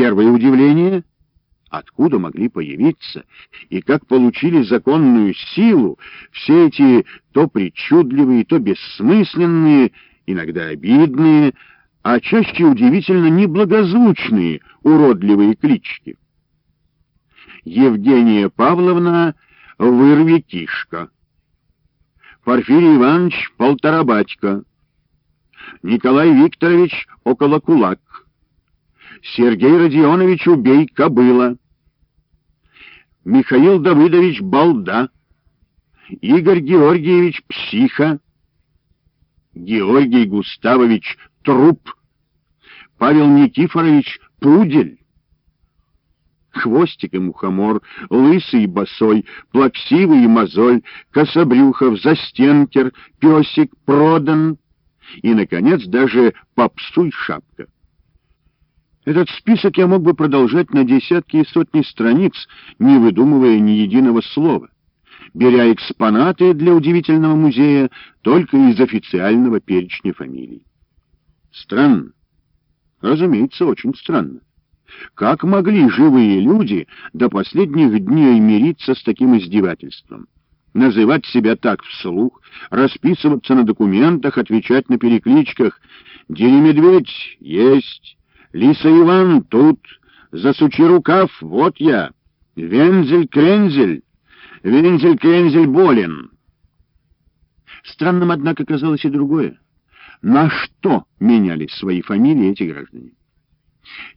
Первое удивление — откуда могли появиться и как получили законную силу все эти то причудливые, то бессмысленные, иногда обидные, а чаще удивительно неблагозвучные уродливые клички. Евгения Павловна «Вырви кишка», Порфирий Иванович «Полторабатька», Николай Викторович «Около кулак», Сергей Родионович «Убей кобыла», Михаил Давыдович Балда, Игорь Георгиевич Психа, Георгий Густавович Труп, Павел Никифорович Пудель, Хвостик и мухомор, лысый и босой, плаксивый и мозоль, кособрюхов, застенкер, песик, продан. И, наконец, даже попсуй шапка. Этот список я мог бы продолжать на десятки и сотни страниц, не выдумывая ни единого слова, беря экспонаты для удивительного музея только из официального перечня фамилий. Странно. Разумеется, очень странно. Как могли живые люди до последних дней мириться с таким издевательством? Называть себя так вслух, расписываться на документах, отвечать на перекличках «Дери-медведь» есть, Лиса Иван тут, засучи рукав, вот я. Вензель-крензель, Вензель-крензель болен. Странным, однако, казалось и другое. На что менялись свои фамилии эти граждане?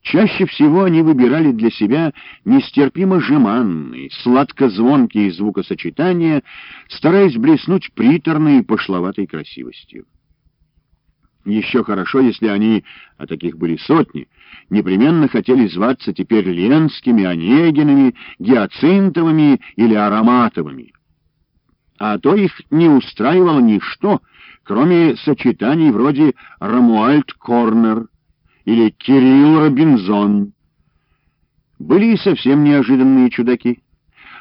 Чаще всего они выбирали для себя нестерпимо жеманные, сладко-звонкие звукосочетания, стараясь блеснуть приторной и пошловатой красивостью. Еще хорошо, если они, а таких были сотни, непременно хотели зваться теперь Ленскими, Онегинами, Гиацинтовыми или Ароматовыми. А то их не устраивало ничто, кроме сочетаний вроде Рамуальд Корнер или Кирилл Робинзон. Были и совсем неожиданные чудаки.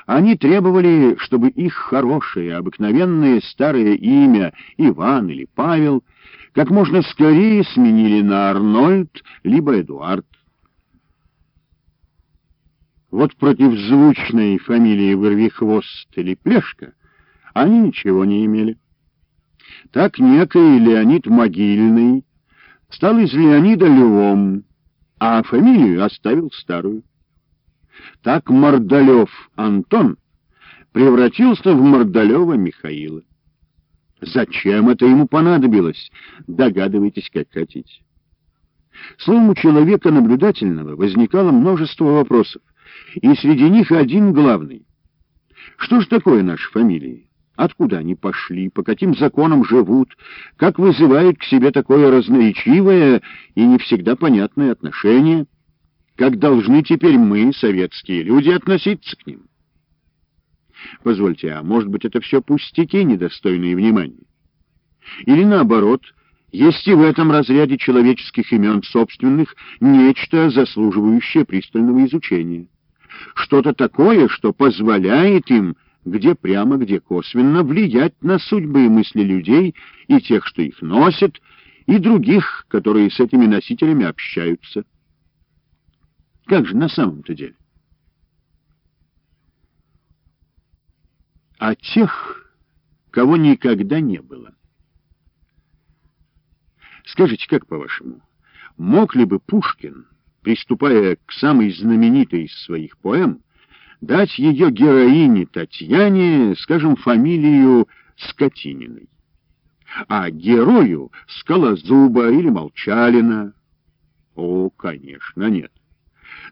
Они требовали, чтобы их хорошее, обыкновенное старое имя Иван или Павел как можно скорее сменили на Арнольд либо Эдуард. Вот против звучной фамилии Вырвихвост или Плешка они ничего не имели. Так некий Леонид Могильный стал из Леонида Львом, а фамилию оставил старую. Так Мордалев Антон превратился в Мордалева Михаила. Зачем это ему понадобилось? Догадывайтесь, как хотите. Словом, у человека наблюдательного возникало множество вопросов, и среди них один главный. Что же такое наши фамилии? Откуда они пошли, по каким законам живут, как вызывают к себе такое разноречивое и не всегда понятное отношение, как должны теперь мы, советские люди, относиться к ним? Позвольте, а может быть, это все пустяки, недостойные внимания? Или наоборот, есть и в этом разряде человеческих имен собственных нечто, заслуживающее пристального изучения? Что-то такое, что позволяет им, где прямо, где косвенно, влиять на судьбы и мысли людей, и тех, что их носят, и других, которые с этими носителями общаются. Как же на самом-то деле? А тех, кого никогда не было. Скажите, как по-вашему, мог ли бы Пушкин, приступая к самой знаменитой из своих поэм, дать ее героине Татьяне, скажем, фамилию Скотининой, а герою Скалозуба или Молчалина? О, конечно, нет.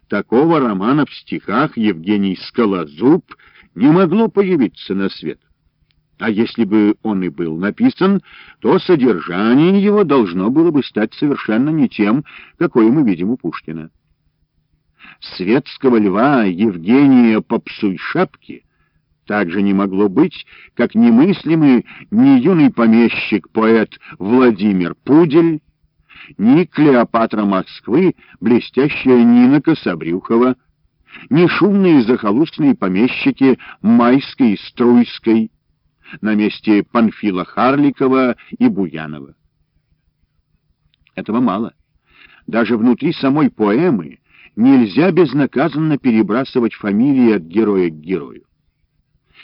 Такого романа в стихах Евгений Скалозуб не могло появиться на свет. А если бы он и был написан, то содержание его должно было бы стать совершенно не тем, какое мы видим у Пушкина. Светского льва Евгения Попсуй Шапки также не могло быть, как немыслимый ни юный помещик-поэт Владимир Пудель, ни Клеопатра Москвы, блестящая Нина Кособрюхова, ни шумные захолустные помещики Майской и Струйской на месте Панфила Харликова и Буянова. Этого мало. Даже внутри самой поэмы нельзя безнаказанно перебрасывать фамилии от героя к герою.